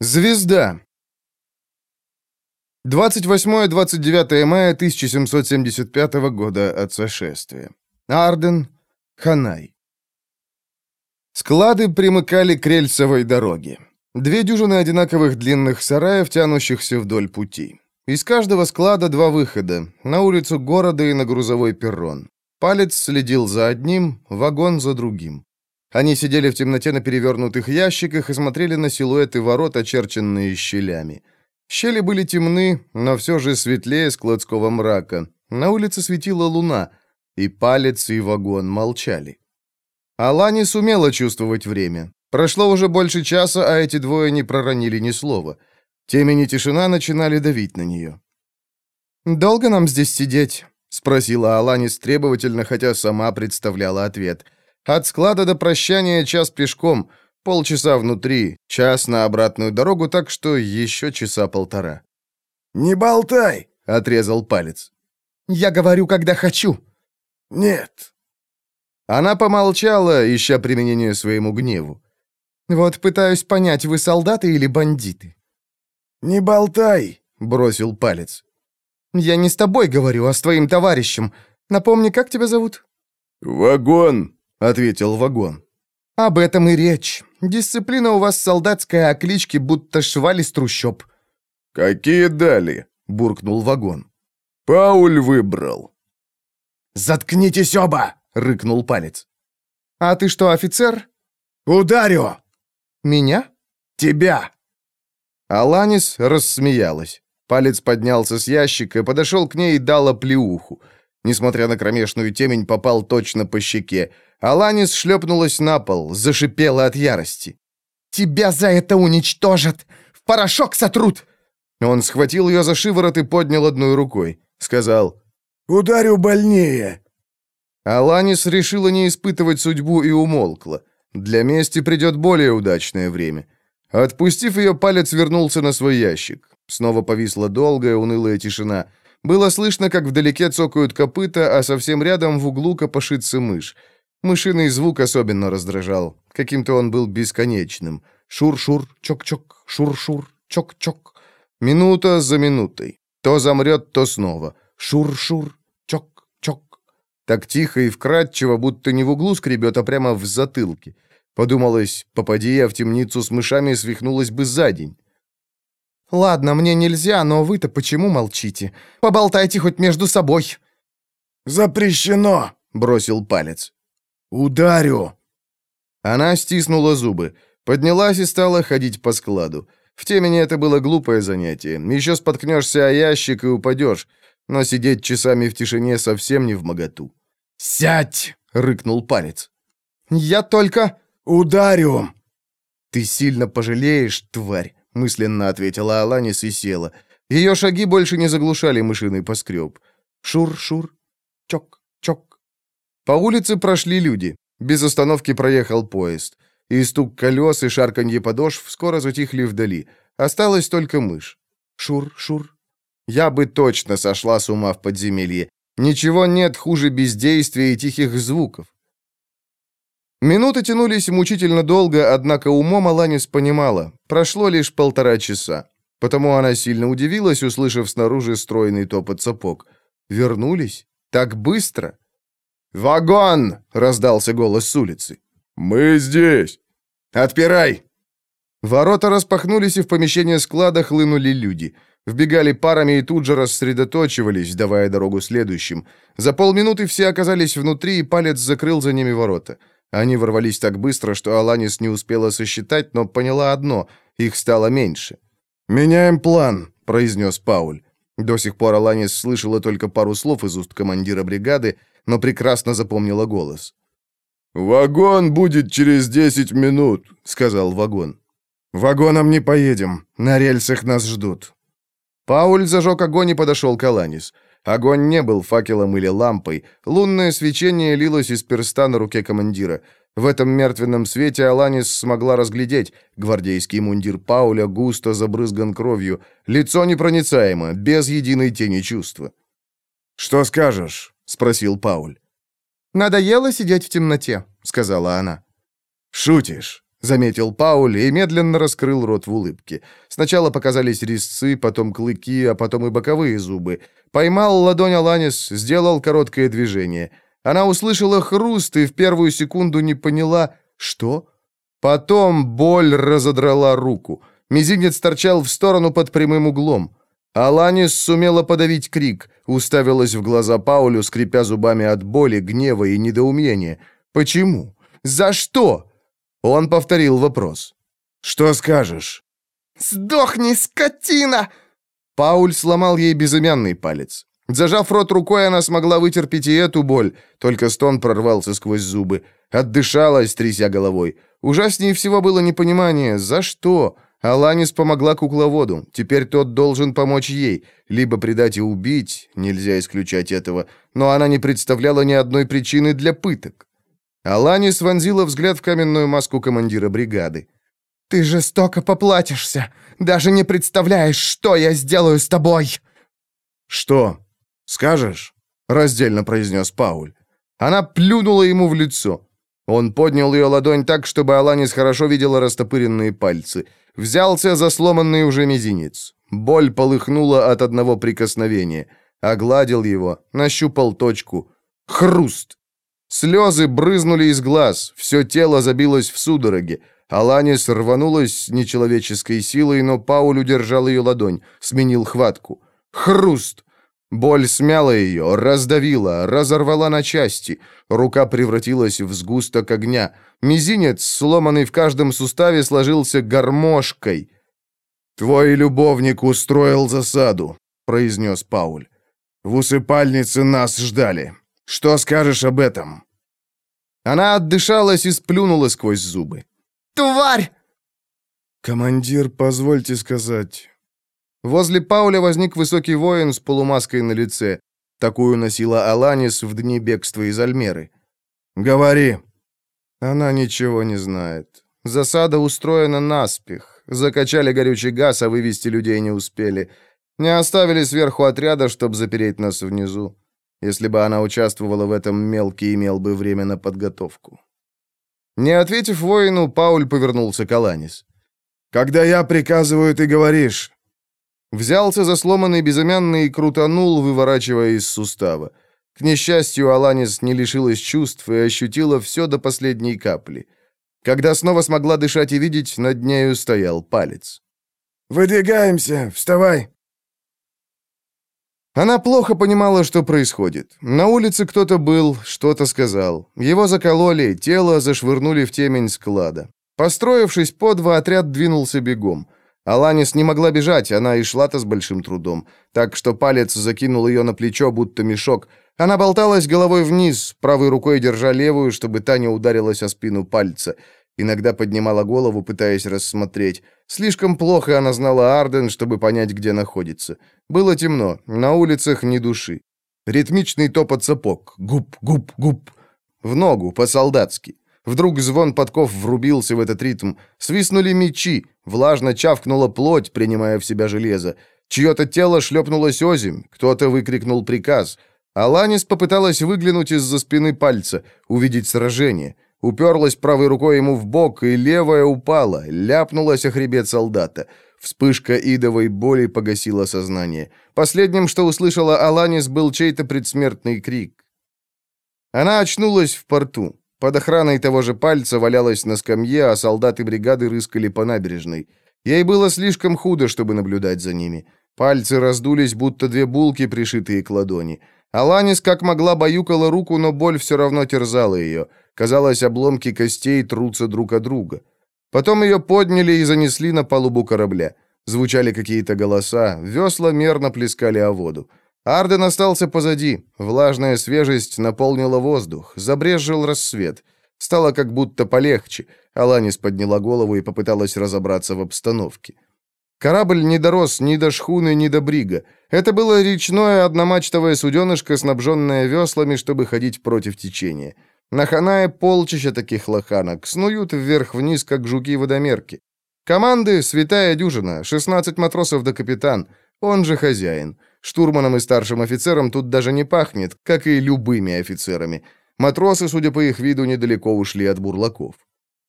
Звезда. 28-29 мая 1775 года от сошествия. Арден, Ханай. Склады примыкали к рельсовой дороге. Две дюжины одинаковых длинных сараев, тянущихся вдоль пути. Из каждого склада два выхода, на улицу города и на грузовой перрон. Палец следил за одним, вагон за другим. Они сидели в темноте на перевернутых ящиках и смотрели на силуэты ворот, очерченные щелями. Щели были темны, но все же светлее складского мрака. На улице светила луна, и палец, и вагон молчали. Алани сумела чувствовать время. Прошло уже больше часа, а эти двое не проронили ни слова. Темень и тишина начинали давить на нее. «Долго нам здесь сидеть?» — спросила Аланис требовательно, хотя сама представляла ответ — от склада до прощания час пешком, полчаса внутри, час на обратную дорогу, так что еще часа полтора. «Не болтай!» — отрезал палец. «Я говорю, когда хочу». «Нет». Она помолчала, ища применение своему гневу. «Вот пытаюсь понять, вы солдаты или бандиты?» «Не болтай!» — бросил палец. «Я не с тобой говорю, а с твоим товарищем. Напомни, как тебя зовут?» «Вагон», — ответил вагон. «Об этом и речь. Дисциплина у вас солдатская, а клички будто швали с трущоб». «Какие дали?» — буркнул вагон. «Пауль выбрал». «Заткнитесь оба!» — рыкнул палец. «А ты что, офицер?» «Ударю!» «Меня?» «Тебя!» Аланис рассмеялась. Палец поднялся с ящика, подошел к ней и дал оплеуху. Несмотря на кромешную темень, попал точно по щеке. Аланис шлепнулась на пол, зашипела от ярости. «Тебя за это уничтожат! В порошок сотрут!» Он схватил ее за шиворот и поднял одной рукой. Сказал, «Ударю больнее!» Аланис решила не испытывать судьбу и умолкла. Для мести придет более удачное время. Отпустив ее, палец вернулся на свой ящик. Снова повисла долгая, унылая тишина. Было слышно, как вдалеке цокают копыта, а совсем рядом в углу копошится мышь. Мышиный звук особенно раздражал. Каким-то он был бесконечным. Шур-шур, чок-чок, шур-шур, чок-чок. Минута за минутой. То замрет, то снова. Шур-шур, чок-чок. Так тихо и вкрадчиво, будто не в углу скребет, а прямо в затылке. Подумалось, попади я в темницу с мышами, свихнулась бы за день. «Ладно, мне нельзя, но вы-то почему молчите? Поболтайте хоть между собой». «Запрещено!» — бросил палец. «Ударю!» Она стиснула зубы, поднялась и стала ходить по складу. В темени это было глупое занятие. Еще споткнешься о ящик и упадешь, но сидеть часами в тишине совсем не в моготу. «Сядь!» — рыкнул палец. «Я только...» «Ударю!» «Ты сильно пожалеешь, тварь!» — мысленно ответила Аланис и села. Ее шаги больше не заглушали мышиный поскреб. Шур-шур, чок-чок. По улице прошли люди. Без остановки проехал поезд. И стук колес и шарканье подошв скоро затихли вдали. Осталась только мышь. Шур-шур. Я бы точно сошла с ума в подземелье. Ничего нет хуже бездействия и тихих звуков. Минуты тянулись мучительно долго, однако умом Аланис понимала. Прошло лишь полтора часа. Потому она сильно удивилась, услышав снаружи стройный топот сапог. Вернулись? Так быстро? «Вагон!» — раздался голос с улицы. «Мы здесь!» «Отпирай!» Ворота распахнулись, и в помещение склада хлынули люди. Вбегали парами и тут же рассредоточивались, давая дорогу следующим. За полминуты все оказались внутри, и палец закрыл за ними ворота. Они ворвались так быстро, что Аланис не успела сосчитать, но поняла одно — их стало меньше. «Меняем план», — произнес Пауль. До сих пор Аланис слышала только пару слов из уст командира бригады, но прекрасно запомнила голос. «Вагон будет через десять минут», — сказал вагон. «Вагоном не поедем. На рельсах нас ждут». Пауль зажег огонь и подошел к Аланис. Огонь не был факелом или лампой. Лунное свечение лилось из перста на руке командира. В этом мертвенном свете Аланис смогла разглядеть. Гвардейский мундир Пауля густо забрызган кровью. Лицо непроницаемо, без единой тени чувства. «Что скажешь?» — спросил Пауль. «Надоело сидеть в темноте», — сказала она. «Шутишь. заметил Пауль и медленно раскрыл рот в улыбке. Сначала показались резцы, потом клыки, а потом и боковые зубы. Поймал ладонь Аланис, сделал короткое движение. Она услышала хруст и в первую секунду не поняла, что... Потом боль разодрала руку. Мизинец торчал в сторону под прямым углом. Аланис сумела подавить крик, уставилась в глаза Паулю, скрипя зубами от боли, гнева и недоумения. «Почему? За что?» Он повторил вопрос. «Что скажешь?» «Сдохни, скотина!» Пауль сломал ей безымянный палец. Зажав рот рукой, она смогла вытерпеть и эту боль, только стон прорвался сквозь зубы. Отдышалась, тряся головой. Ужаснее всего было непонимание, за что? Аланис помогла кукловоду, теперь тот должен помочь ей, либо предать и убить, нельзя исключать этого, но она не представляла ни одной причины для пыток. Аланис вонзила взгляд в каменную маску командира бригады. «Ты жестоко поплатишься, даже не представляешь, что я сделаю с тобой!» «Что? Скажешь?» — раздельно произнес Пауль. Она плюнула ему в лицо. Он поднял ее ладонь так, чтобы Аланис хорошо видела растопыренные пальцы. Взялся за сломанный уже мизинец. Боль полыхнула от одного прикосновения. Огладил его, нащупал точку. Хруст! Слезы брызнули из глаз, все тело забилось в судороге. Аланис рванулась с нечеловеческой силой, но Пауль удержал ее ладонь, сменил хватку. Хруст! Боль смяла ее, раздавила, разорвала на части. Рука превратилась в сгусток огня. Мизинец, сломанный в каждом суставе, сложился гармошкой. «Твой любовник устроил засаду», — произнес Пауль. «В усыпальнице нас ждали. Что скажешь об этом?» Она отдышалась и сплюнула сквозь зубы. «Тварь!» «Командир, позвольте сказать, Возле Пауля возник высокий воин с полумаской на лице. Такую носила Аланис в дни бегства из Альмеры. «Говори!» Она ничего не знает. Засада устроена наспех. Закачали горючий газ, а вывести людей не успели. Не оставили сверху отряда, чтобы запереть нас внизу. Если бы она участвовала в этом, мелкий имел бы время на подготовку. Не ответив воину, Пауль повернулся к Аланис. «Когда я приказываю, ты говоришь. Взялся за сломанный безымянный и крутанул, выворачивая из сустава. К несчастью, Аланис не лишилась чувств и ощутила все до последней капли. Когда снова смогла дышать и видеть, над нею стоял палец. «Выдвигаемся! Вставай!» Она плохо понимала, что происходит. На улице кто-то был, что-то сказал. Его закололи, тело зашвырнули в темень склада. Построившись по два, отряд двинулся бегом. Аланис не могла бежать, она и шла-то с большим трудом, так что палец закинул ее на плечо, будто мешок. Она болталась головой вниз, правой рукой держа левую, чтобы та не ударилась о спину пальца. Иногда поднимала голову, пытаясь рассмотреть. Слишком плохо она знала Арден, чтобы понять, где находится. Было темно, на улицах ни души. Ритмичный топот сапог. Гуп, гуп, гуп. В ногу, по-солдатски. Вдруг звон подков врубился в этот ритм. Свистнули мечи, влажно чавкнула плоть, принимая в себя железо. Чье-то тело шлепнулось озимь, кто-то выкрикнул приказ. Аланис попыталась выглянуть из-за спины пальца, увидеть сражение. Уперлась правой рукой ему в бок, и левая упала, ляпнулась о хребет солдата. Вспышка идовой боли погасила сознание. Последним, что услышала Аланис, был чей-то предсмертный крик. Она очнулась в порту. Под охраной того же пальца валялась на скамье, а солдаты бригады рыскали по набережной. Ей было слишком худо, чтобы наблюдать за ними. Пальцы раздулись, будто две булки, пришитые к ладони. Аланис как могла баюкала руку, но боль все равно терзала ее. Казалось, обломки костей трутся друг от друга. Потом ее подняли и занесли на палубу корабля. Звучали какие-то голоса, весла мерно плескали о воду. Арден остался позади. Влажная свежесть наполнила воздух. Забрезжил рассвет. Стало как будто полегче. Аланис подняла голову и попыталась разобраться в обстановке. Корабль не дорос ни до шхуны, ни до брига. Это было речное одномачтовое суденышко, снабженное веслами, чтобы ходить против течения. На Ханае полчища таких лоханок, снуют вверх-вниз, как жуки-водомерки. Команды — святая дюжина, 16 матросов да капитан, он же хозяин. Штурманом и старшим офицером тут даже не пахнет, как и любыми офицерами. Матросы, судя по их виду, недалеко ушли от бурлаков.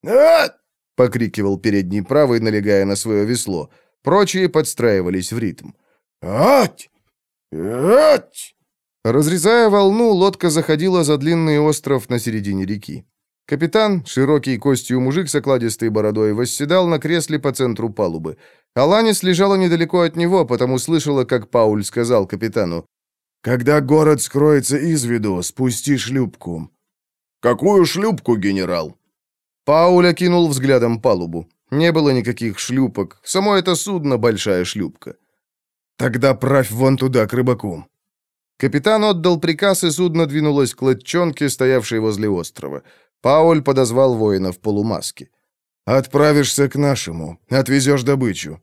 «А!» покрикивал передний правый, налегая на свое весло. Прочие подстраивались в ритм. «Ать! Ать!» Разрезая волну, лодка заходила за длинный остров на середине реки. Капитан, широкий костью мужик с окладистой бородой, восседал на кресле по центру палубы. Аланис лежала недалеко от него, потому слышала, как Пауль сказал капитану, «Когда город скроется из виду, спусти шлюпку». «Какую шлюпку, генерал?» Пауль окинул взглядом палубу. Не было никаких шлюпок. Само это судно — большая шлюпка. «Тогда правь вон туда, к рыбаку». Капитан отдал приказ, и судно двинулось к лодчонке, стоявшей возле острова. Пауль подозвал воина в полумаске. «Отправишься к нашему. Отвезешь добычу».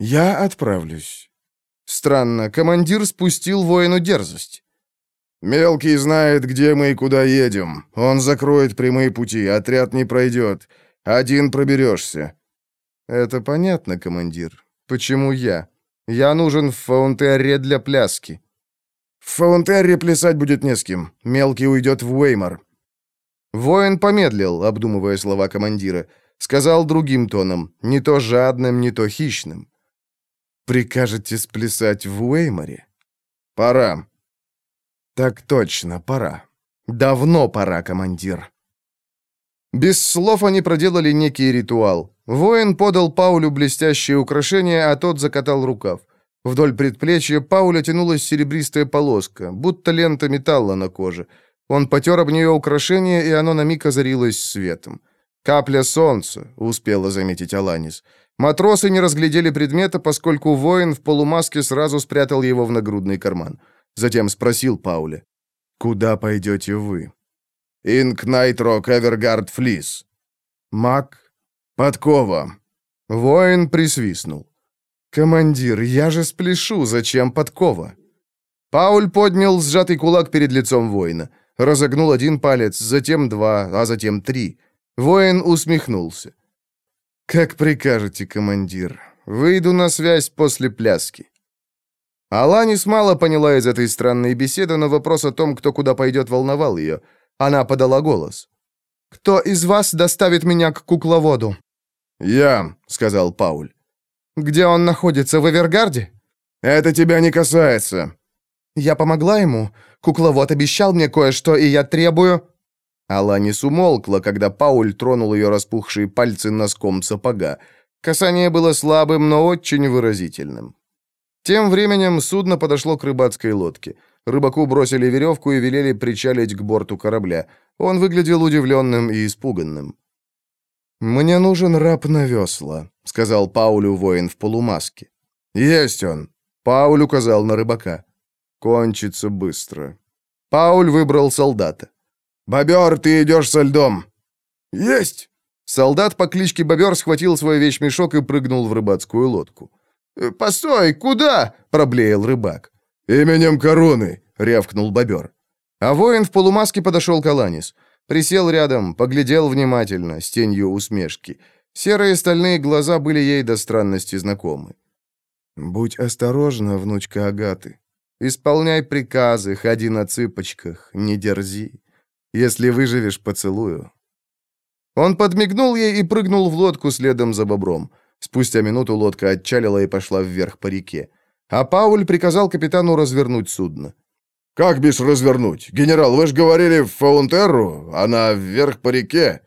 «Я отправлюсь». Странно, командир спустил воину дерзость. «Мелкий знает, где мы и куда едем. Он закроет прямые пути, отряд не пройдет. Один проберешься». «Это понятно, командир. Почему я? Я нужен в Фаунтерре для пляски». «В Фаунтерре плясать будет не с кем. Мелкий уйдет в Уэймар». Воин помедлил, обдумывая слова командира. Сказал другим тоном, не то жадным, не то хищным. «Прикажете сплясать в Уэйморе?» «Пора». «Так точно, пора. Давно пора, командир». Без слов они проделали некий ритуал. Воин подал Паулю блестящее украшение, а тот закатал рукав. Вдоль предплечья Пауля тянулась серебристая полоска, будто лента металла на коже. Он потер об нее украшение, и оно на миг озарилось светом. «Капля солнца», — успела заметить Аланис. Матросы не разглядели предмета, поскольку воин в полумаске сразу спрятал его в нагрудный карман. Затем спросил Пауля. «Куда пойдете вы?» «Инк Найтрок Эвергард Флис». «Мак?» «Подкова». Воин присвистнул. «Командир, я же спляшу, зачем подкова?» Пауль поднял сжатый кулак перед лицом воина. Разогнул один палец, затем два, а затем три. Воин усмехнулся. «Как прикажете, командир. Выйду на связь после пляски». Аланис мало поняла из этой странной беседы, но вопрос о том, кто куда пойдет, волновал ее. Она подала голос. «Кто из вас доставит меня к кукловоду?» «Я», — сказал Пауль. «Где он находится, в Эвергарде?» «Это тебя не касается». «Я помогла ему. Кукловод обещал мне кое-что, и я требую...» Аланис умолкла, когда Пауль тронул ее распухшие пальцы носком сапога. Касание было слабым, но очень выразительным. Тем временем судно подошло к рыбацкой лодке. Рыбаку бросили веревку и велели причалить к борту корабля. Он выглядел удивленным и испуганным. «Мне нужен раб на весла», — сказал Паулю воин в полумаске. «Есть он», — Пауль указал на рыбака. «Кончится быстро». Пауль выбрал солдата. «Бобер, ты идешь со льдом!» «Есть!» Солдат по кличке Бобер схватил свой вещмешок и прыгнул в рыбацкую лодку. «Э, «Постой, куда?» — проблеял рыбак. «Именем короны!» — рявкнул Бобер. А воин в полумаске подошел к Аланис. Присел рядом, поглядел внимательно, с тенью усмешки. Серые стальные глаза были ей до странности знакомы. «Будь осторожна, внучка Агаты. Исполняй приказы, ходи на цыпочках, не дерзи. Если выживешь, поцелую». Он подмигнул ей и прыгнул в лодку следом за бобром. Спустя минуту лодка отчалила и пошла вверх по реке. А Пауль приказал капитану развернуть судно. «Как бишь развернуть? Генерал, вы же говорили в Фаунтерру, она вверх по реке».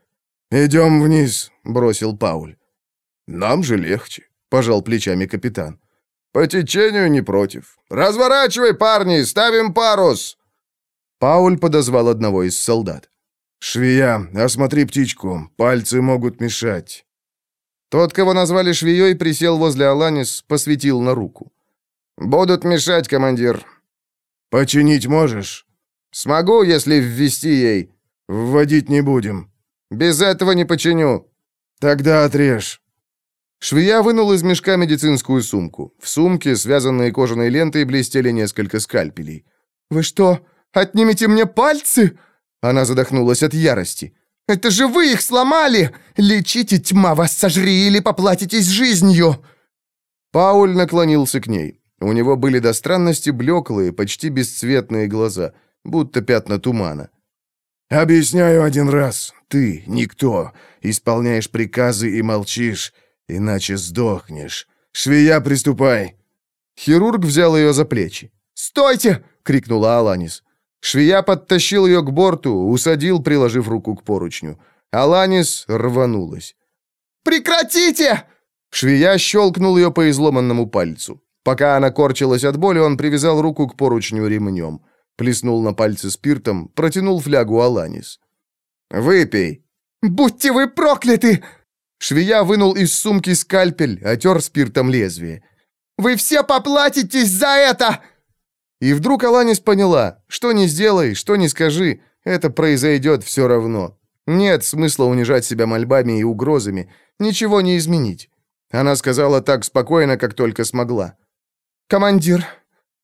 «Идем вниз», — бросил Пауль. «Нам же легче», — пожал плечами капитан. «По течению не против. Разворачивай, парни, ставим парус!» Пауль подозвал одного из солдат. «Швея, осмотри птичку, пальцы могут мешать». Тот, кого назвали швеей, присел возле Аланис, посветил на руку. «Будут мешать, командир». «Починить можешь?» «Смогу, если ввести ей». «Вводить не будем». «Без этого не починю». «Тогда отрежь». Швея вынул из мешка медицинскую сумку. В сумке, связанные кожаной лентой, блестели несколько скальпелей. «Вы что, Отнимите мне пальцы?» Она задохнулась от ярости. «Это же вы их сломали! Лечите, тьма вас сожри, или поплатитесь жизнью!» Пауль наклонился к ней. У него были до странности блеклые, почти бесцветные глаза, будто пятна тумана. Объясняю один раз. Ты никто. Исполняешь приказы и молчишь, иначе сдохнешь. Швея, приступай!» Хирург взял ее за плечи. «Стойте!» — крикнула Аланис. Швея подтащил ее к борту, усадил, приложив руку к поручню. Аланис рванулась. «Прекратите!» Швея щелкнул ее по изломанному пальцу. Пока она корчилась от боли, он привязал руку к поручню ремнем. Плеснул на пальцы спиртом, протянул флягу Аланис. «Выпей!» «Будьте вы прокляты!» Швея вынул из сумки скальпель, отер спиртом лезвие. «Вы все поплатитесь за это!» И вдруг Аланис поняла, что не сделай, что не скажи, это произойдет все равно. Нет смысла унижать себя мольбами и угрозами, ничего не изменить. Она сказала так спокойно, как только смогла. «Командир,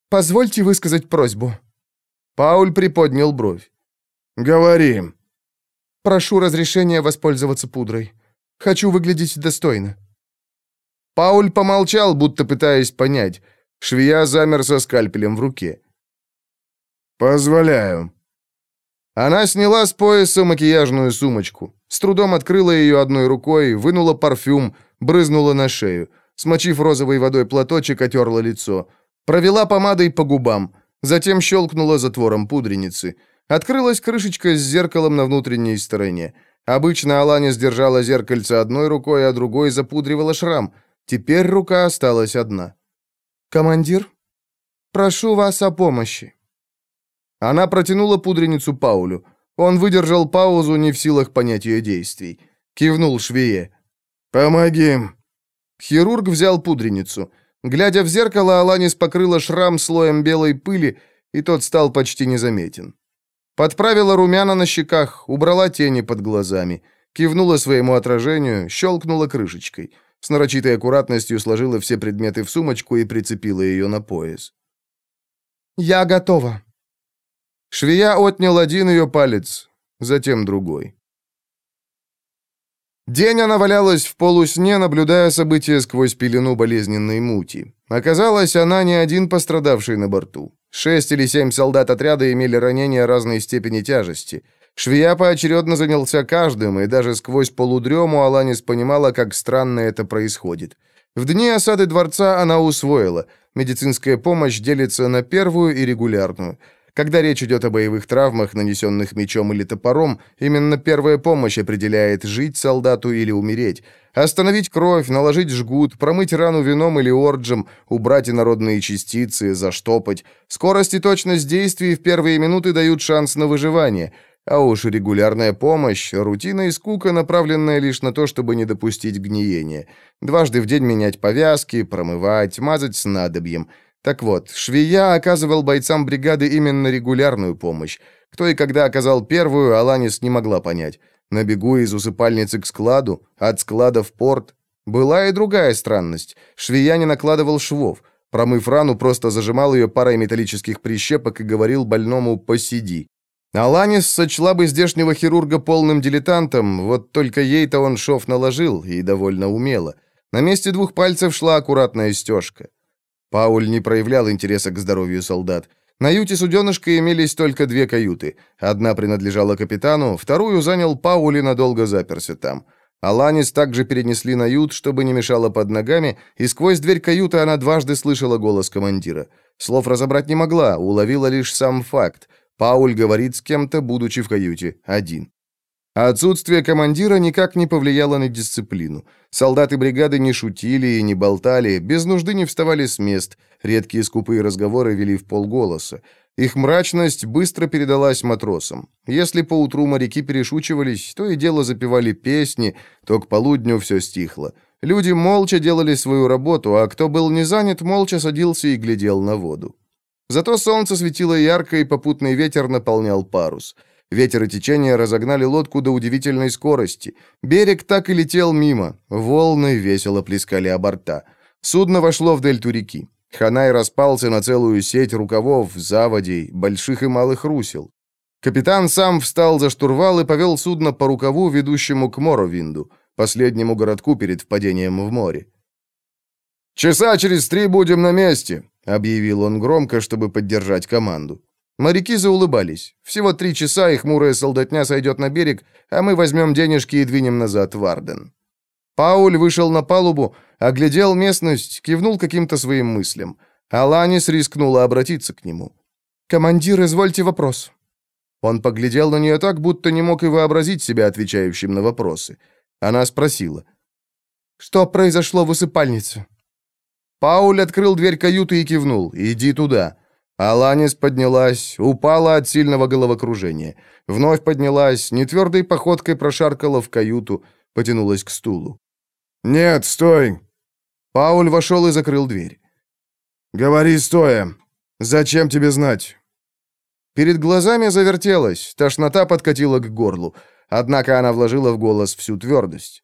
позвольте высказать просьбу». Пауль приподнял бровь. «Говори». «Прошу разрешения воспользоваться пудрой. Хочу выглядеть достойно». Пауль помолчал, будто пытаясь понять. Швея замер со скальпелем в руке. «Позволяю». Она сняла с пояса макияжную сумочку, с трудом открыла ее одной рукой, вынула парфюм, брызнула на шею, смочив розовой водой платочек, отерла лицо, провела помадой по губам, затем щелкнула затвором пудреницы. Открылась крышечка с зеркалом на внутренней стороне. Обычно Аланя сдержала зеркальце одной рукой, а другой запудривала шрам. Теперь рука осталась одна. «Командир, прошу вас о помощи». Она протянула пудреницу Паулю. Он выдержал паузу, не в силах понять ее действий. Кивнул швее. «Помоги». Хирург взял пудреницу. Глядя в зеркало, Аланис покрыла шрам слоем белой пыли, и тот стал почти незаметен. Подправила румяна на щеках, убрала тени под глазами, кивнула своему отражению, щелкнула крышечкой. С нарочитой аккуратностью сложила все предметы в сумочку и прицепила ее на пояс. «Я готова». Швея отнял один ее палец, затем другой. День она валялась в полусне, наблюдая события сквозь пелену болезненной мути. Оказалось, она не один пострадавший на борту. Шесть или семь солдат отряда имели ранения разной степени тяжести. Швея поочередно занялся каждым, и даже сквозь полудрему Аланис понимала, как странно это происходит. В дни осады дворца она усвоила. Медицинская помощь делится на первую и регулярную. Когда речь идет о боевых травмах, нанесенных мечом или топором, именно первая помощь определяет, жить солдату или умереть. Остановить кровь, наложить жгут, промыть рану вином или орджем, убрать инородные частицы, заштопать. Скорость и точность действий в первые минуты дают шанс на выживание. А уж регулярная помощь, рутина и скука, направленная лишь на то, чтобы не допустить гниения. Дважды в день менять повязки, промывать, мазать снадобьем – так вот, швея оказывал бойцам бригады именно регулярную помощь. Кто и когда оказал первую, Аланис не могла понять. На бегу из усыпальницы к складу, от склада в порт. Была и другая странность. Швея не накладывал швов. Промыв рану, просто зажимал ее парой металлических прищепок и говорил больному «посиди». Аланис сочла бы здешнего хирурга полным дилетантом, вот только ей-то он шов наложил, и довольно умело. На месте двух пальцев шла аккуратная стежка. Пауль не проявлял интереса к здоровью солдат. На юте суденышка имелись только две каюты. Одна принадлежала капитану, вторую занял Пауль и надолго заперся там. Аланис также перенесли на ют, чтобы не мешало под ногами, и сквозь дверь каюты она дважды слышала голос командира. Слов разобрать не могла, уловила лишь сам факт. Пауль говорит с кем-то, будучи в каюте, один. Отсутствие командира никак не повлияло на дисциплину. Солдаты бригады не шутили и не болтали, без нужды не вставали с мест, редкие скупые разговоры вели в полголоса. Их мрачность быстро передалась матросам. Если поутру моряки перешучивались, то и дело запевали песни, то к полудню все стихло. Люди молча делали свою работу, а кто был не занят, молча садился и глядел на воду. Зато солнце светило ярко, и попутный ветер наполнял парус – Ветер и течение разогнали лодку до удивительной скорости. Берег так и летел мимо. Волны весело плескали о борта. Судно вошло в дельту реки. Ханай распался на целую сеть рукавов, заводей, больших и малых русел. Капитан сам встал за штурвал и повел судно по рукаву, ведущему к Моровинду, последнему городку перед впадением в море. «Часа через три будем на месте», — объявил он громко, чтобы поддержать команду. Моряки заулыбались. Всего три часа, и хмурая солдатня сойдет на берег, а мы возьмем денежки и двинем назад в Арден. Пауль вышел на палубу, оглядел местность, кивнул каким-то своим мыслям. Аланис рискнула обратиться к нему. «Командир, извольте вопрос». Он поглядел на нее так, будто не мог и вообразить себя отвечающим на вопросы. Она спросила. «Что произошло в усыпальнице?» Пауль открыл дверь каюты и кивнул. «Иди туда». Аланис поднялась, упала от сильного головокружения. Вновь поднялась, нетвердой походкой прошаркала в каюту, потянулась к стулу. «Нет, стой!» Пауль вошел и закрыл дверь. «Говори стоя. Зачем тебе знать?» Перед глазами завертелась, тошнота подкатила к горлу, однако она вложила в голос всю твердость.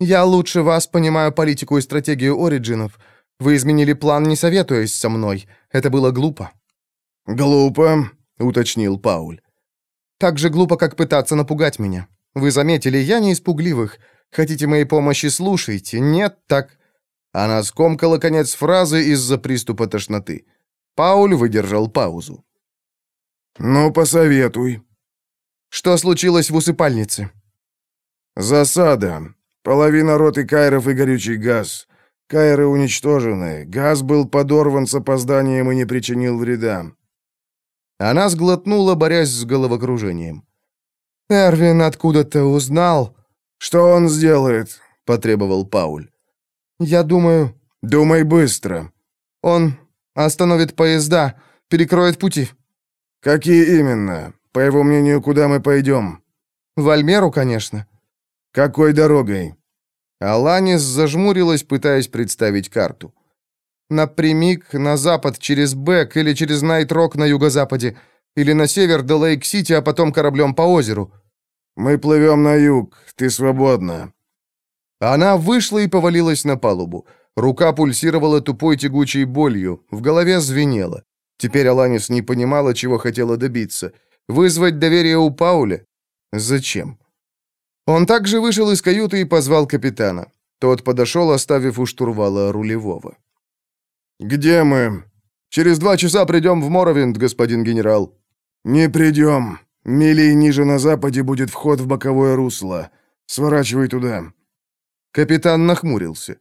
«Я лучше вас понимаю политику и стратегию Ориджинов. Вы изменили план, не советуясь со мной. Это было глупо». «Глупо», — уточнил Пауль. «Так же глупо, как пытаться напугать меня. Вы заметили, я не испугливых. Хотите моей помощи, слушайте. Нет, так...» Она скомкала конец фразы из-за приступа тошноты. Пауль выдержал паузу. «Ну, посоветуй». «Что случилось в усыпальнице?» «Засада. Половина роты кайров и горючий газ. Кайры уничтожены. Газ был подорван с опозданием и не причинил вреда». Она сглотнула, борясь с головокружением. «Эрвин откуда-то узнал?» «Что он сделает?» — потребовал Пауль. «Я думаю...» «Думай быстро». «Он остановит поезда, перекроет пути». «Какие именно? По его мнению, куда мы пойдем?» «В Альмеру, конечно». «Какой дорогой?» Аланис зажмурилась, пытаясь представить карту. «Напрямик на запад через Бэк или через Найт-Рок на юго-западе, или на север до Лейк-Сити, а потом кораблем по озеру». «Мы плывем на юг, ты свободна». Она вышла и повалилась на палубу. Рука пульсировала тупой тягучей болью, в голове звенело. Теперь Аланис не понимала, чего хотела добиться. Вызвать доверие у Пауля? Зачем? Он также вышел из каюты и позвал капитана. Тот подошел, оставив у штурвала рулевого. «Где мы?» «Через два часа придем в Моровинд, господин генерал». «Не придем. Милей ниже на западе будет вход в боковое русло. Сворачивай туда». Капитан нахмурился.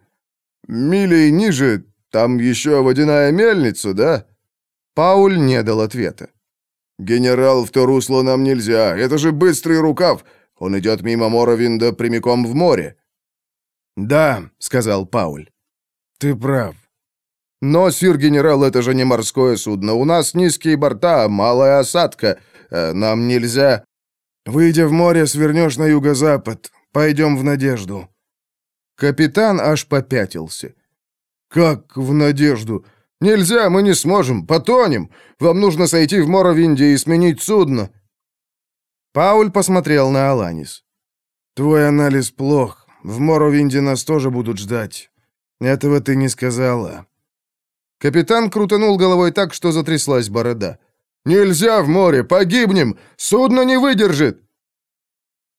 «Милей ниже, там еще водяная мельница, да?» Пауль не дал ответа. «Генерал, в то русло нам нельзя. Это же быстрый рукав. Он идет мимо Моровинда прямиком в море». «Да», — сказал Пауль. «Ты прав». «Но, сир-генерал, это же не морское судно. У нас низкие борта, малая осадка. Э, нам нельзя...» «Выйдя в море, свернешь на юго-запад. Пойдем в Надежду». Капитан аж попятился. «Как в Надежду? Нельзя, мы не сможем, потонем. Вам нужно сойти в Моровинде и сменить судно». Пауль посмотрел на Аланис. «Твой анализ плох. В Моровинде нас тоже будут ждать. Этого ты не сказала». Капитан крутанул головой так, что затряслась борода. «Нельзя в море! Погибнем! Судно не выдержит!»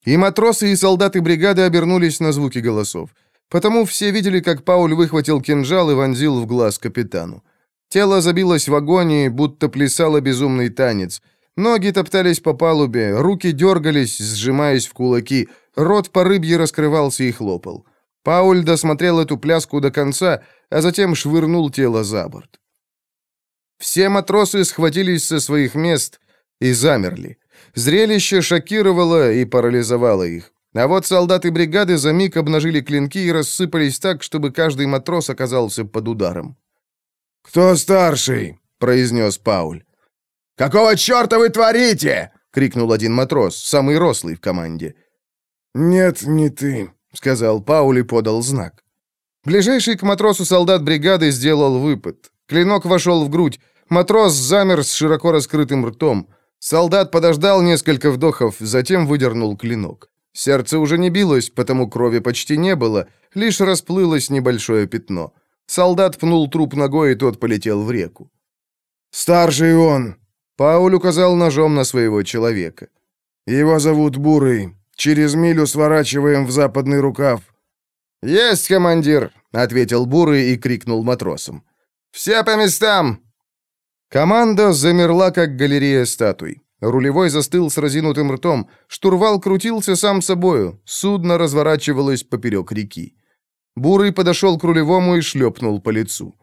И матросы, и солдаты бригады обернулись на звуки голосов. Потому все видели, как Пауль выхватил кинжал и вонзил в глаз капитану. Тело забилось в агонии, будто плясало безумный танец. Ноги топтались по палубе, руки дергались, сжимаясь в кулаки, рот по рыбье раскрывался и хлопал. Пауль досмотрел эту пляску до конца, а затем швырнул тело за борт. Все матросы схватились со своих мест и замерли. Зрелище шокировало и парализовало их. А вот солдаты бригады за миг обнажили клинки и рассыпались так, чтобы каждый матрос оказался под ударом. «Кто старший?» — произнес Пауль. «Какого черта вы творите?» — крикнул один матрос, самый рослый в команде. «Нет, не ты», — сказал Пауль и подал знак. Ближайший к матросу солдат бригады сделал выпад. Клинок вошел в грудь. Матрос замер с широко раскрытым ртом. Солдат подождал несколько вдохов, затем выдернул клинок. Сердце уже не билось, потому крови почти не было, лишь расплылось небольшое пятно. Солдат пнул труп ногой, и тот полетел в реку. «Старший он!» Пауль указал ножом на своего человека. «Его зовут Бурый. Через милю сворачиваем в западный рукав». «Есть, командир!» — ответил Бурый и крикнул матросам. «Все по местам!» Команда замерла, как галерея статуй. Рулевой застыл с разинутым ртом, штурвал крутился сам собою, судно разворачивалось поперек реки. Бурый подошел к рулевому и шлепнул по лицу.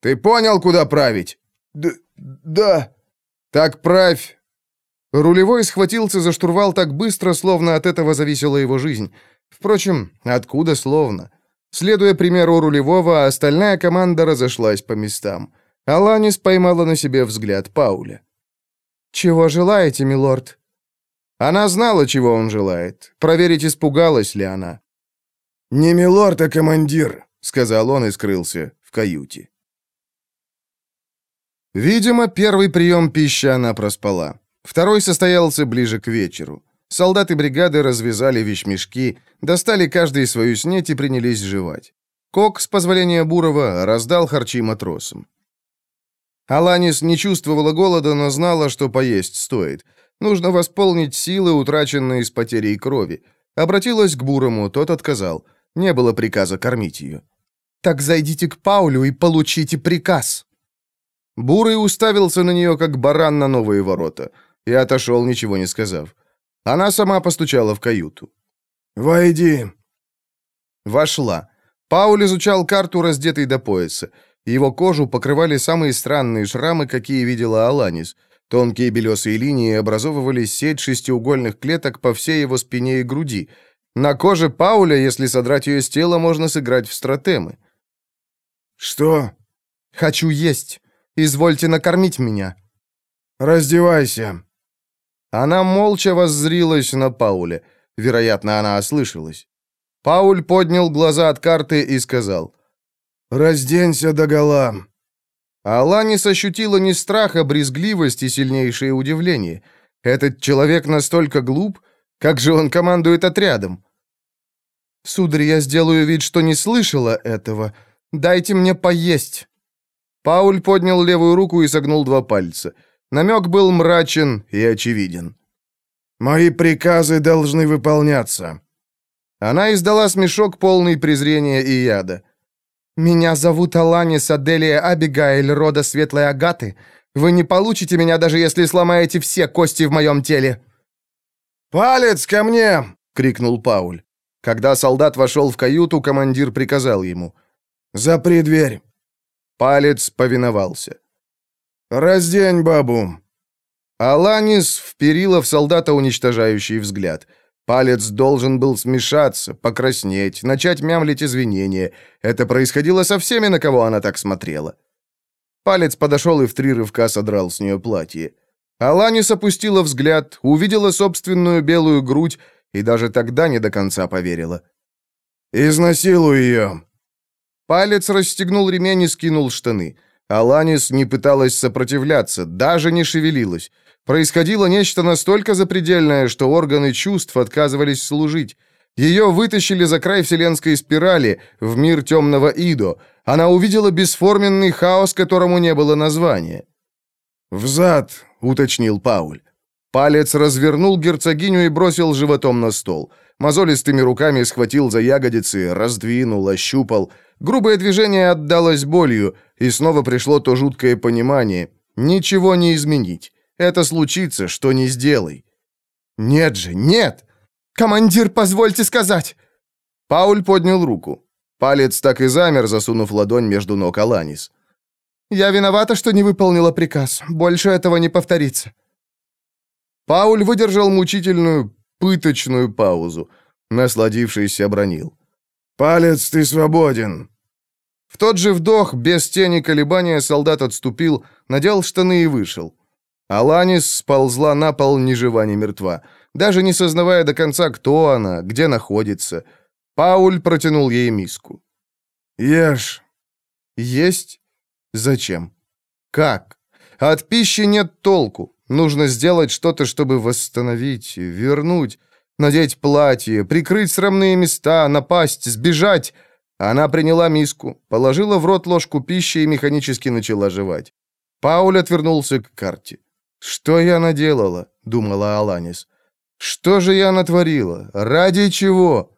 «Ты понял, куда править?» «Да». «Так правь». Рулевой схватился за штурвал так быстро, словно от этого зависела его жизнь. Впрочем, откуда словно? Следуя примеру рулевого, остальная команда разошлась по местам. Аланис поймала на себе взгляд Пауля. «Чего желаете, милорд?» Она знала, чего он желает. Проверить, испугалась ли она. «Не милорд, а командир», — сказал он и скрылся в каюте. Видимо, первый прием пищи она проспала. Второй состоялся ближе к вечеру. Солдаты бригады развязали вещмешки, достали каждый свою снеть и принялись жевать. Кок, с позволения Бурова, раздал харчи матросам. Аланис не чувствовала голода, но знала, что поесть стоит. Нужно восполнить силы, утраченные с потерей крови. Обратилась к Бурому, тот отказал. Не было приказа кормить ее. «Так зайдите к Паулю и получите приказ». Бурый уставился на нее, как баран на новые ворота, и отошел, ничего не сказав. Она сама постучала в каюту. «Войди». Вошла. Пауль изучал карту, раздетый до пояса. Его кожу покрывали самые странные шрамы, какие видела Аланис. Тонкие белесые линии образовывали сеть шестиугольных клеток по всей его спине и груди. На коже Пауля, если содрать ее с тела, можно сыграть в стратемы. «Что?» «Хочу есть. Извольте накормить меня». «Раздевайся». Она молча воззрилась на Пауля. Вероятно, она ослышалась. Пауль поднял глаза от карты и сказал. «Разденься догола». Аланис ощутила не страх, а брезгливость и сильнейшее удивление. Этот человек настолько глуп, как же он командует отрядом? «Сударь, я сделаю вид, что не слышала этого. Дайте мне поесть». Пауль поднял левую руку и согнул два пальца. Намек был мрачен и очевиден. «Мои приказы должны выполняться». Она издала смешок, полный презрения и яда. «Меня зовут Аланис Аделия Абигайль, рода Светлой Агаты. Вы не получите меня, даже если сломаете все кости в моем теле». «Палец ко мне!» — крикнул Пауль. Когда солдат вошел в каюту, командир приказал ему. «Запри дверь». Палец повиновался. «Раздень бабу!» Аланис вперила в солдата уничтожающий взгляд. Палец должен был смешаться, покраснеть, начать мямлить извинения. Это происходило со всеми, на кого она так смотрела. Палец подошел и в три рывка содрал с нее платье. Аланис опустила взгляд, увидела собственную белую грудь и даже тогда не до конца поверила. «Изнасилуй ее!» Палец расстегнул ремень и скинул штаны. Аланис не пыталась сопротивляться, даже не шевелилась. Происходило нечто настолько запредельное, что органы чувств отказывались служить. Ее вытащили за край вселенской спирали, в мир темного Идо. Она увидела бесформенный хаос, которому не было названия. «Взад», — уточнил Пауль. Палец развернул герцогиню и бросил животом на стол. Мозолистыми руками схватил за ягодицы, раздвинул, ощупал. Грубое движение отдалось болью, и снова пришло то жуткое понимание. Ничего не изменить. Это случится, что не сделай. Нет же, нет! Командир, позвольте сказать! Пауль поднял руку. Палец так и замер, засунув ладонь между ног Аланис. «Я виновата, что не выполнила приказ. Больше этого не повторится». Пауль выдержал мучительную, пыточную паузу. Насладившись, обронил. «Палец, ты свободен!» В тот же вдох, без тени колебания, солдат отступил, надел штаны и вышел. Аланис сползла на пол ни жива, ни мертва, даже не сознавая до конца, кто она, где находится. Пауль протянул ей миску. «Ешь». «Есть? Зачем? Как? От пищи нет толку. Нужно сделать что-то, чтобы восстановить, вернуть, надеть платье, прикрыть срамные места, напасть, сбежать. Она приняла миску, положила в рот ложку пищи и механически начала жевать. Пауль отвернулся к карте. «Что я наделала?» — думала Аланис. «Что же я натворила? Ради чего?»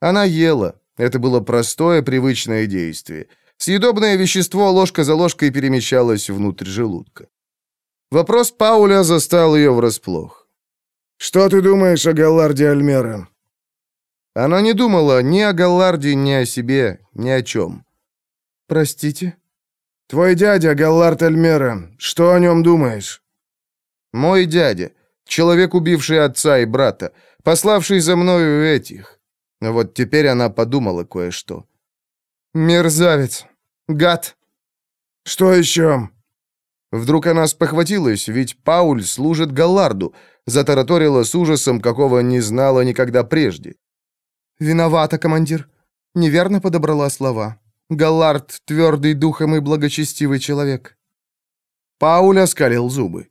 Она ела. Это было простое, привычное действие. Съедобное вещество ложка за ложкой перемещалось внутрь желудка. Вопрос Пауля застал ее врасплох. «Что ты думаешь о Галларде Альмера?» Она не думала ни о Галларде, ни о себе, ни о чем. «Простите?» «Твой дядя, Галлард Альмера, что о нем думаешь?» «Мой дядя, человек, убивший отца и брата, пославший за мною этих». Вот теперь она подумала кое-что. «Мерзавец! Гад!» «Что еще?» Вдруг она спохватилась, ведь Пауль служит Галларду, затараторила с ужасом, какого не знала никогда прежде. «Виновата, командир. Неверно подобрала слова. Галлард — твердый духом и благочестивый человек». Пауль оскалил зубы.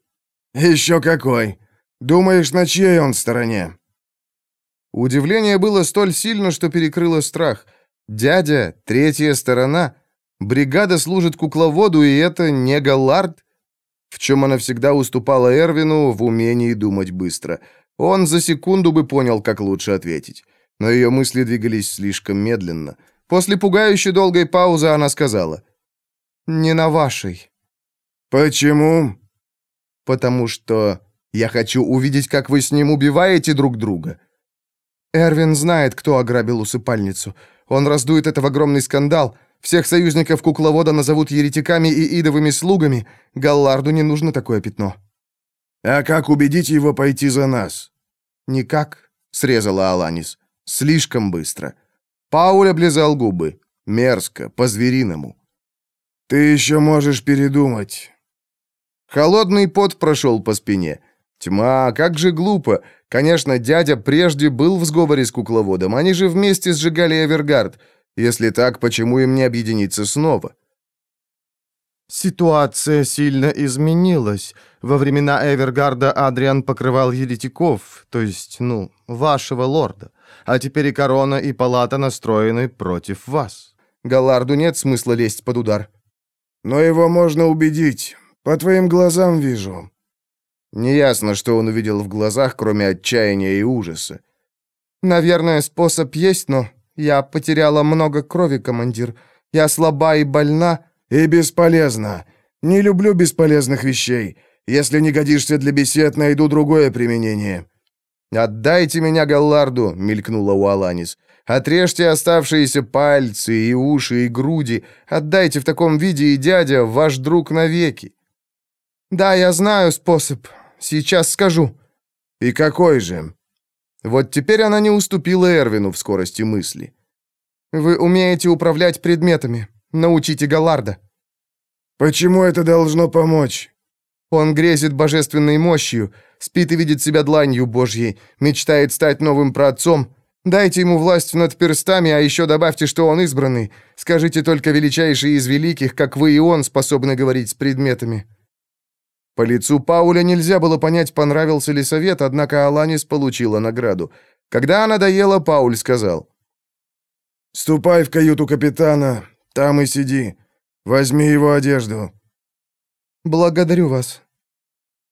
«Еще какой! Думаешь, на чьей он стороне?» Удивление было столь сильно, что перекрыло страх. Дядя, третья сторона. Бригада служит кукловоду, и это не Галлард? В чем она всегда уступала Эрвину в умении думать быстро. Он за секунду бы понял, как лучше ответить но ее мысли двигались слишком медленно. После пугающе долгой паузы она сказала. «Не на вашей». «Почему?» «Потому что я хочу увидеть, как вы с ним убиваете друг друга». Эрвин знает, кто ограбил усыпальницу. Он раздует это в огромный скандал. Всех союзников кукловода назовут еретиками и идовыми слугами. Галларду не нужно такое пятно. «А как убедить его пойти за нас?» «Никак», — срезала Аланис. Слишком быстро. Пауль облизал губы. Мерзко, по-звериному. «Ты еще можешь передумать». Холодный пот прошел по спине. Тьма, как же глупо. Конечно, дядя прежде был в сговоре с кукловодом. Они же вместе сжигали Эвергард. Если так, почему им не объединиться снова? Ситуация сильно изменилась. Во времена Эвергарда Адриан покрывал еретиков, то есть, ну, вашего лорда а теперь и корона, и палата настроены против вас. Галарду нет смысла лезть под удар. Но его можно убедить. По твоим глазам вижу. Неясно, что он увидел в глазах, кроме отчаяния и ужаса. Наверное, способ есть, но я потеряла много крови, командир. Я слаба и больна. И бесполезна. Не люблю бесполезных вещей. Если не годишься для бесед, найду другое применение. «Отдайте меня Галларду!» — мелькнула у Аланис. «Отрежьте оставшиеся пальцы и уши и груди. Отдайте в таком виде, и дядя ваш друг навеки». «Да, я знаю способ. Сейчас скажу». «И какой же?» Вот теперь она не уступила Эрвину в скорости мысли. «Вы умеете управлять предметами. Научите Галларда». «Почему это должно помочь?» Он грезит божественной мощью, спит и видит себя дланью Божьей, мечтает стать новым праотцом. Дайте ему власть над перстами, а еще добавьте, что он избранный. Скажите только величайший из великих, как вы и он, способны говорить с предметами». По лицу Пауля нельзя было понять, понравился ли совет, однако Аланис получила награду. Когда она доела, Пауль сказал. «Ступай в каюту капитана, там и сиди. Возьми его одежду». «Благодарю вас».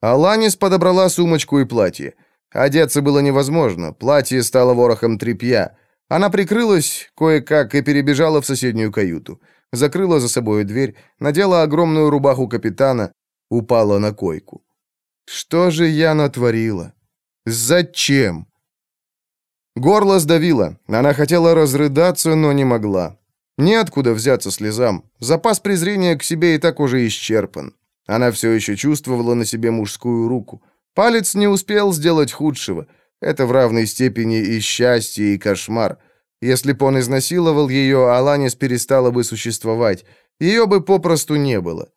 Аланис подобрала сумочку и платье. Одеться было невозможно, платье стало ворохом тряпья. Она прикрылась кое-как и перебежала в соседнюю каюту. Закрыла за собой дверь, надела огромную рубаху капитана, упала на койку. Что же я натворила? Зачем? Горло сдавило. Она хотела разрыдаться, но не могла. Неоткуда взяться слезам. Запас презрения к себе и так уже исчерпан. Она все еще чувствовала на себе мужскую руку. Палец не успел сделать худшего. Это в равной степени и счастье, и кошмар. Если бы он изнасиловал ее, Аланис перестала бы существовать. Ее бы попросту не было.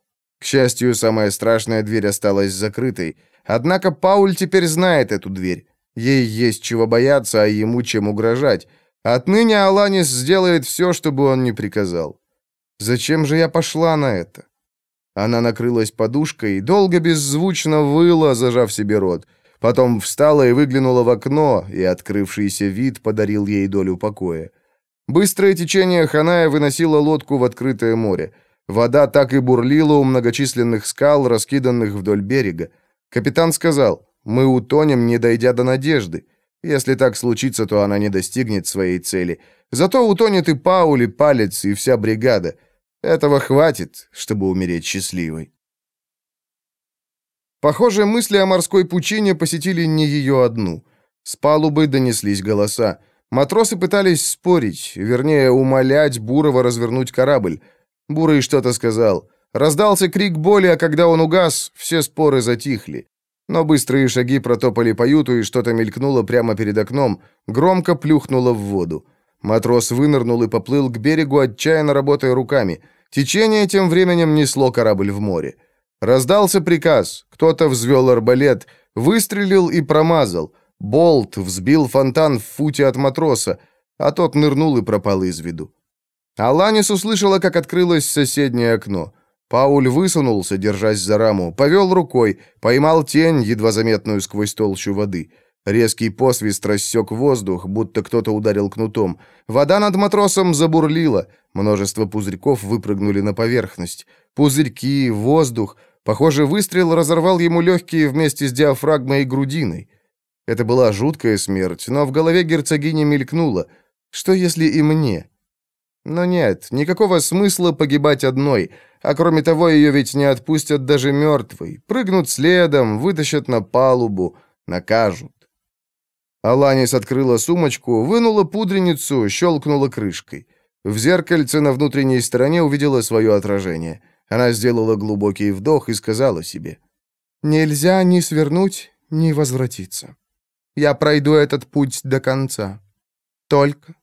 Счастью, самая страшная дверь осталась закрытой. Однако Пауль теперь знает эту дверь. Ей есть чего бояться, а ему чем угрожать. Отныне Аланис сделает все, чтобы он не приказал. Зачем же я пошла на это? Она накрылась подушкой и долго беззвучно выла, зажав себе рот. Потом встала и выглянула в окно, и открывшийся вид подарил ей долю покоя. Быстрое течение Ханая выносило лодку в открытое море. Вода так и бурлила у многочисленных скал, раскиданных вдоль берега. Капитан сказал, «Мы утонем, не дойдя до надежды. Если так случится, то она не достигнет своей цели. Зато утонет и Паули, Палец, и вся бригада. Этого хватит, чтобы умереть счастливой. Похоже, мысли о морской пучине посетили не ее одну. С палубы донеслись голоса. Матросы пытались спорить, вернее, умолять Бурова развернуть корабль. Бурый что-то сказал. Раздался крик боли, а когда он угас, все споры затихли. Но быстрые шаги протопали по юту, и что-то мелькнуло прямо перед окном, громко плюхнуло в воду. Матрос вынырнул и поплыл к берегу, отчаянно работая руками. Течение тем временем несло корабль в море. Раздался приказ. Кто-то взвел арбалет, выстрелил и промазал. Болт взбил фонтан в футе от матроса, а тот нырнул и пропал из виду. Аланис услышала, как открылось соседнее окно. Пауль высунулся, держась за раму, повел рукой, поймал тень, едва заметную сквозь толщу воды. Резкий посвист рассек воздух, будто кто-то ударил кнутом. Вода над матросом забурлила. Множество пузырьков выпрыгнули на поверхность. Пузырьки, воздух. Похоже, выстрел разорвал ему легкие вместе с диафрагмой и грудиной. Это была жуткая смерть, но в голове герцогини мелькнуло. Что если и мне? Но нет, никакого смысла погибать одной. А кроме того, ее ведь не отпустят даже мертвой. Прыгнут следом, вытащат на палубу, накажут. Аланис открыла сумочку, вынула пудреницу, щелкнула крышкой. В зеркальце на внутренней стороне увидела свое отражение. Она сделала глубокий вдох и сказала себе. «Нельзя ни свернуть, ни возвратиться. Я пройду этот путь до конца. Только